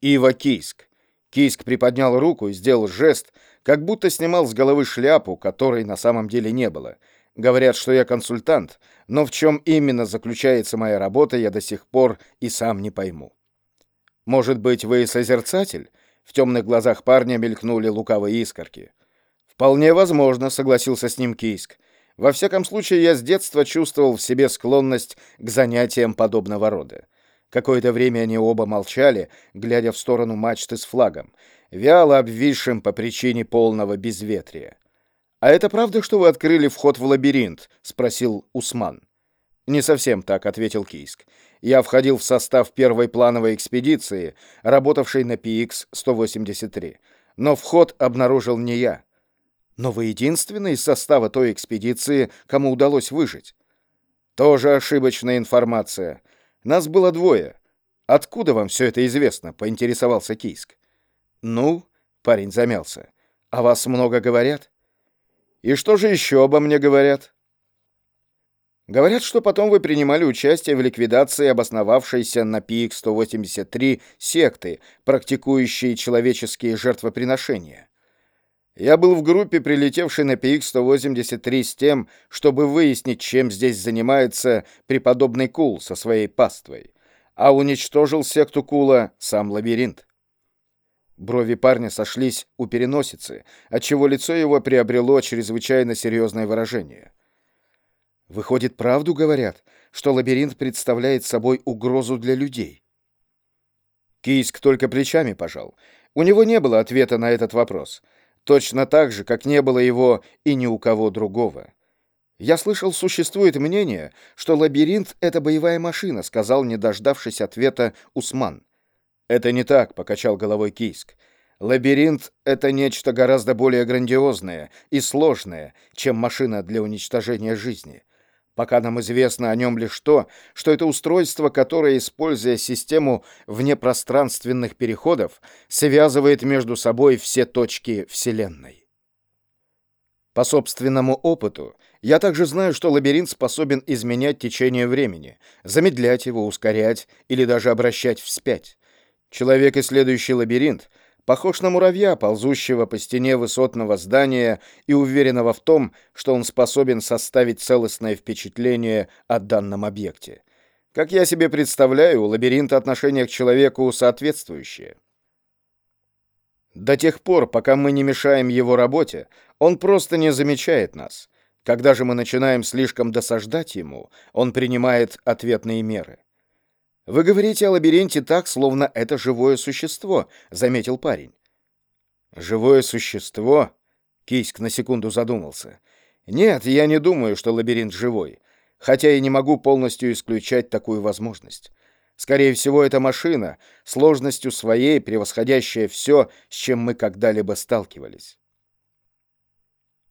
Ива Кийск. Кийск приподнял руку и сделал жест, как будто снимал с головы шляпу, которой на самом деле не было. Говорят, что я консультант, но в чем именно заключается моя работа, я до сих пор и сам не пойму. Может быть, вы созерцатель? В темных глазах парня мелькнули лукавые искорки. Вполне возможно, согласился с ним Кийск. Во всяком случае, я с детства чувствовал в себе склонность к занятиям подобного рода. Какое-то время они оба молчали, глядя в сторону мачты с флагом, вяло обвисшим по причине полного безветрия. «А это правда, что вы открыли вход в лабиринт?» — спросил Усман. «Не совсем так», — ответил Кийск. «Я входил в состав первой плановой экспедиции, работавшей на PX-183. Но вход обнаружил не я. Но вы единственный из состава той экспедиции, кому удалось выжить». «Тоже ошибочная информация. Нас было двое. Откуда вам все это известно?» — поинтересовался Кийск. «Ну?» — парень замялся. «О вас много говорят?» «И что же еще обо мне говорят?» Говорят, что потом вы принимали участие в ликвидации обосновавшейся на ПИК-183 секты, практикующей человеческие жертвоприношения. Я был в группе, прилетевшей на ПИК-183 с тем, чтобы выяснить, чем здесь занимается преподобный Кул со своей паствой, а уничтожил секту Кула сам лабиринт. Брови парня сошлись у переносицы, отчего лицо его приобрело чрезвычайно серьезное выражение. Выходит, правду говорят, что лабиринт представляет собой угрозу для людей. Кийск только плечами пожал. У него не было ответа на этот вопрос. Точно так же, как не было его и ни у кого другого. «Я слышал, существует мнение, что лабиринт — это боевая машина», — сказал, не дождавшись ответа, Усман. «Это не так», — покачал головой Кийск. «Лабиринт — это нечто гораздо более грандиозное и сложное, чем машина для уничтожения жизни. Пока нам известно о нем лишь то, что это устройство, которое, используя систему внепространственных переходов, связывает между собой все точки Вселенной. По собственному опыту, я также знаю, что лабиринт способен изменять течение времени, замедлять его, ускорять или даже обращать вспять. Человек, исследующий лабиринт, похож на муравья, ползущего по стене высотного здания и уверенного в том, что он способен составить целостное впечатление о данном объекте. Как я себе представляю, у лабиринта отношение к человеку соответствующее. До тех пор, пока мы не мешаем его работе, он просто не замечает нас. Когда же мы начинаем слишком досаждать ему, он принимает ответные меры. «Вы говорите о лабиринте так, словно это живое существо», — заметил парень. «Живое существо?» — Кийск на секунду задумался. «Нет, я не думаю, что лабиринт живой, хотя и не могу полностью исключать такую возможность. Скорее всего, это машина, сложностью своей превосходящая все, с чем мы когда-либо сталкивались».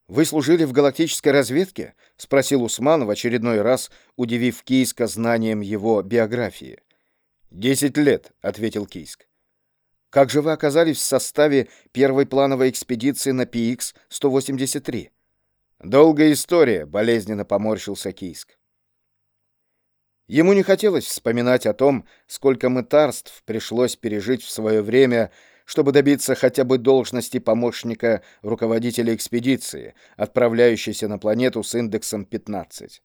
«Вы служили в галактической разведке?» — спросил Усман в очередной раз, удивив Кийска знанием его биографии. «Десять лет», — ответил Кийск. «Как же вы оказались в составе первой плановой экспедиции на ПИКС-183?» «Долгая история», — болезненно поморщился Кийск. Ему не хотелось вспоминать о том, сколько мытарств пришлось пережить в свое время, чтобы добиться хотя бы должности помощника руководителя экспедиции, отправляющейся на планету с индексом 15.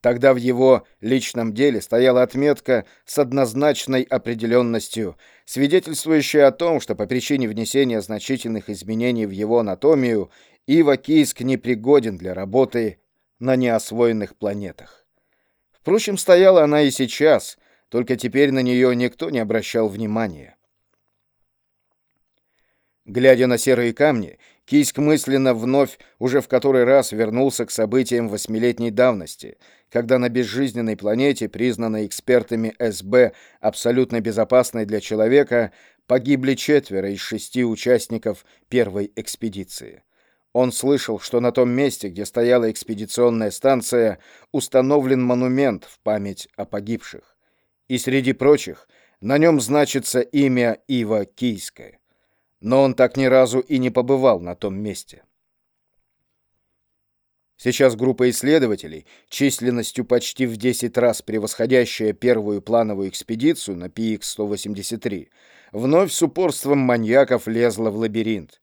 Тогда в его личном деле стояла отметка с однозначной определенностью, свидетельствующая о том, что по причине внесения значительных изменений в его анатомию Ива Кийск непригоден для работы на неосвоенных планетах. Впрочем, стояла она и сейчас, только теперь на нее никто не обращал внимания. Глядя на серые камни, Кийск мысленно вновь уже в который раз вернулся к событиям восьмилетней давности, когда на безжизненной планете, признанной экспертами СБ абсолютно безопасной для человека, погибли четверо из шести участников первой экспедиции. Он слышал, что на том месте, где стояла экспедиционная станция, установлен монумент в память о погибших. И среди прочих на нем значится имя Ива Кийское но он так ни разу и не побывал на том месте. Сейчас группа исследователей, численностью почти в 10 раз превосходящая первую плановую экспедицию на PX-183, вновь с упорством маньяков лезла в лабиринт.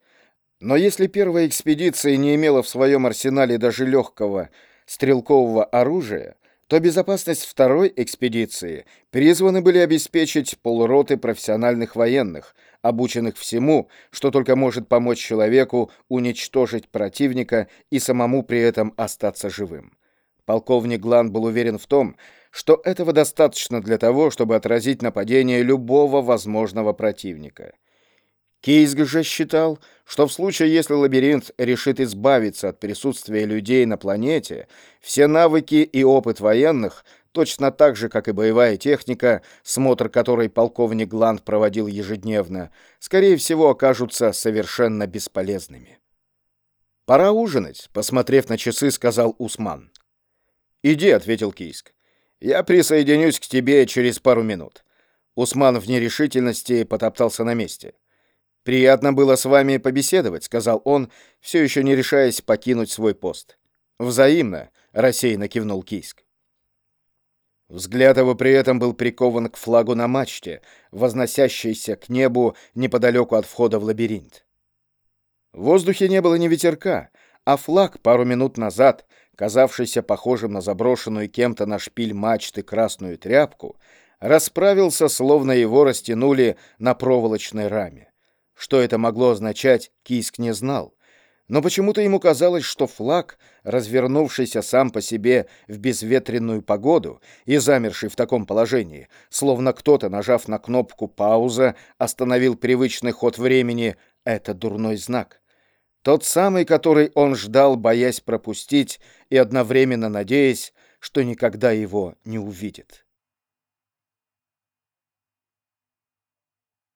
Но если первая экспедиция не имела в своем арсенале даже легкого стрелкового оружия, то безопасность второй экспедиции призваны были обеспечить полроты профессиональных военных, обученных всему, что только может помочь человеку уничтожить противника и самому при этом остаться живым. Полковник Глан был уверен в том, что этого достаточно для того, чтобы отразить нападение любого возможного противника. Кейсг же считал, что в случае, если лабиринт решит избавиться от присутствия людей на планете, все навыки и опыт военных, точно так же, как и боевая техника, смотр которой полковник Гланд проводил ежедневно, скорее всего, окажутся совершенно бесполезными. «Пора ужинать», — посмотрев на часы, сказал Усман. «Иди», — ответил Кийск. «Я присоединюсь к тебе через пару минут». Усман в нерешительности потоптался на месте. «Приятно было с вами побеседовать», — сказал он, все еще не решаясь покинуть свой пост. «Взаимно», — рассеянно кивнул Кийск. Взгляд его при этом был прикован к флагу на мачте, возносящейся к небу неподалеку от входа в лабиринт. В воздухе не было ни ветерка, а флаг пару минут назад, казавшийся похожим на заброшенную кем-то на шпиль мачты красную тряпку, расправился, словно его растянули на проволочной раме. Что это могло означать, Кийск не знал. Но почему-то ему казалось, что флаг, развернувшийся сам по себе в безветренную погоду и замерший в таком положении, словно кто-то, нажав на кнопку «пауза», остановил привычный ход времени, это дурной знак. Тот самый, который он ждал, боясь пропустить и одновременно надеясь, что никогда его не увидит.